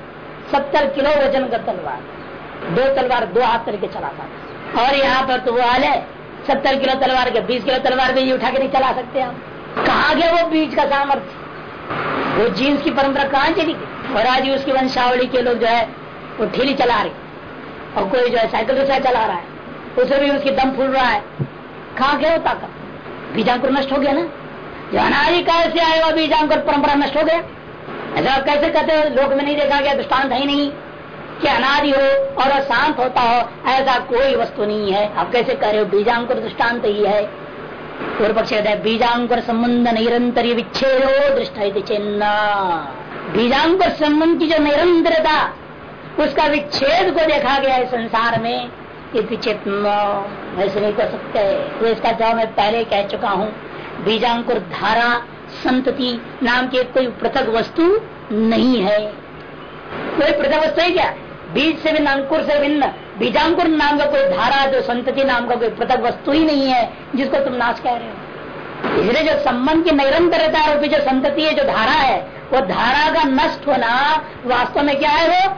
सत्तर किलो वज़न का तलवार। दो तलवार दो हाथ करके चलाता था। और यहाँ पर तो वो हाल है सत्तर किलो तलवार के बीस किलो तलवार भी उठा के नहीं चला सकते हम। कहा गया वो बीज का सामर्थ्य? वो जीन्स की परंपरा कहाँ चली गई? और आज उसकी वंशावली के लोग जो है, वो ठेली चला रहे और कोई जो है, साइकिल रिक्शा चला रहा है। उसे भी उसकी दम फूल रहा है। कहा गया होता का बीजांकुर नष्ट हो गया ना? जो अनादि काल से आएगा बीजांकुर परंपरा नष्ट हो गया। ऐसा कैसे कहते हो? लोक में नहीं देखा गया, दृष्टांत है ही नहीं। कि अनादि हो और शांत होता हो, ऐसा कोई वस्तु नहीं है। आप कैसे कह रहे हो? बीजांकुर दृष्टांत ही है। पूर्व पक्ष कहते हैं बीजांकुर संबंध निरंतर विच्छेदो दृष्ट चिन्ह बीजांकुर संबंध की जो निरंतरता उसका विच्छेद को देखा गया है संसार में ऐसे नहीं कर सकते। तो इसका जवाब मैं पहले कह चुका हूँ। बीजांकुर धारा संतति नाम की कोई पृथक वस्तु नहीं है। कोई पृथक वस्तु है क्या? बीज से भिन्न, अंकुर से भिन्न बीजांकुर नाम का कोई धारा, जो संतति नाम का कोई पृथक वस्तु ही नहीं है, जिसको तुम नाश कह रहे हो। इसलिए जो संबंध की निरंतरता रूपी जो संतति है, जो धारा है, वो धारा का नष्ट होना वास्तव में क्या है वो?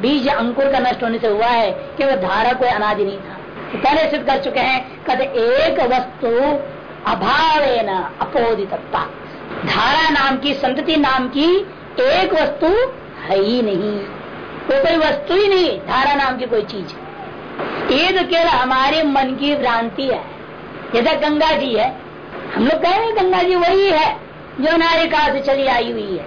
बीज अंकुर का नष्ट होने से हुआ है कि वह धारा कोई अनादि नहीं था। तो पहले सिद्ध कर चुके हैं कहते एक वस्तु अभाव अपोदित धारा नाम की, संतति नाम की एक वस्तु है ही नहीं। तो कोई वस्तु ही नहीं, धारा नाम की कोई चीज़। ये तो केवल हमारे मन की भ्रांति है। जैसा गंगा जी है, हम लोग कह रहे गंगा जी वही है, जो नारिका से चली आई हुई है।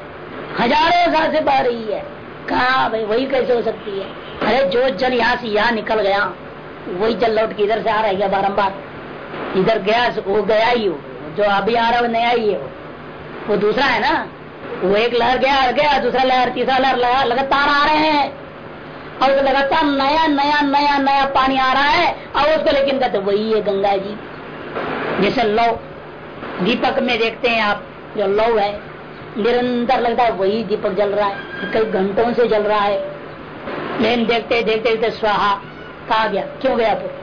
हज़ारों साल से बह रही है। कहा भाई, वही कैसे हो सकती है? अरे जो जल यहाँ से यहाँ निकल गया, वही जल लौट के इधर से आ रहा है बारम्बार इधर गया, वो गया ही हो, जो अभी आ रहा है नया ही है वो। वो दूसरा है ना? वो एक लहर गया गया, दूसरा लहर, तीसरा लहर लगातार आ रहे हैं। और लगातार नया नया नया नया पानी आ रहा है, और उसको लेकिन कहते वही है गंगा जी। जैसे लौ, दीपक में देखते हैं आप, जो लौ है, निरंतर लगता है, वही दीपक जल रहा है, कई घंटों से जल रहा है। लेकिन देखते देखते देखते, स्वाहा, कहा गया, क्यों गया फिर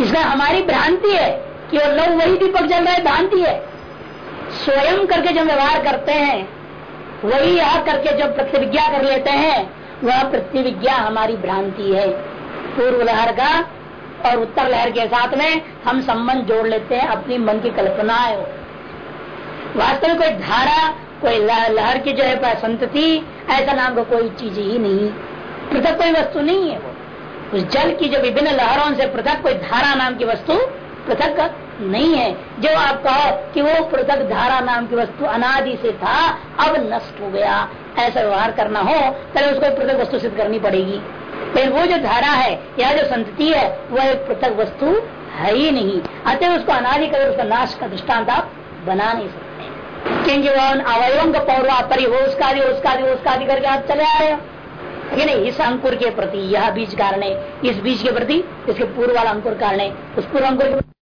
इसका हमारी भ्रांति है कि वो लोग वही दीपक जल रहा है, भ्रांति है। स्वयं करके जो व्यवहार करते हैं वही आ करके जो प्रतिविज्ञा कर लेते हैं, वह प्रतिविज्ञा हमारी भ्रांति है। पूर्व लहर का और उत्तर लहर के साथ में हम संबंध जोड़ लेते हैं अपनी मन की कल्पना वास्तव में कोई धारा, कोई लहर की जो है संतति ऐसा नाम का कोई चीज़ ही नहीं। पृथक कोई वस्तु नहीं है वो। उस जल की जो विभिन्न लहरों से पृथक कोई धारा नाम की वस्तु पृथक नहीं है। जो आप कहो कि वो पृथक धारा नाम की वस्तु अनादि से था, अब नष्ट हो गया। ऐसा व्यवहार करना हो पहले उसको पृथक वस्तु सिद्ध करनी पड़ेगी। लेकिन वो जो धारा है, या जो संतति है, वह एक पृथक वस्तु है ही नहीं। अतः उसको अनादि कर उसका नाश का दृष्टांत आप बना नहीं सकते। क्योंकि वह अवयवों का पौरवा परि हो, उसका भी उसका भी उसका भी करके आप चले आ रहे हो। नहीं, इस अंकुर के प्रति, यह बीज कारण है। इस बीज के प्रति, इसके पूर्व वाला अंकुर कारण है। उस पूर्व अंकुर के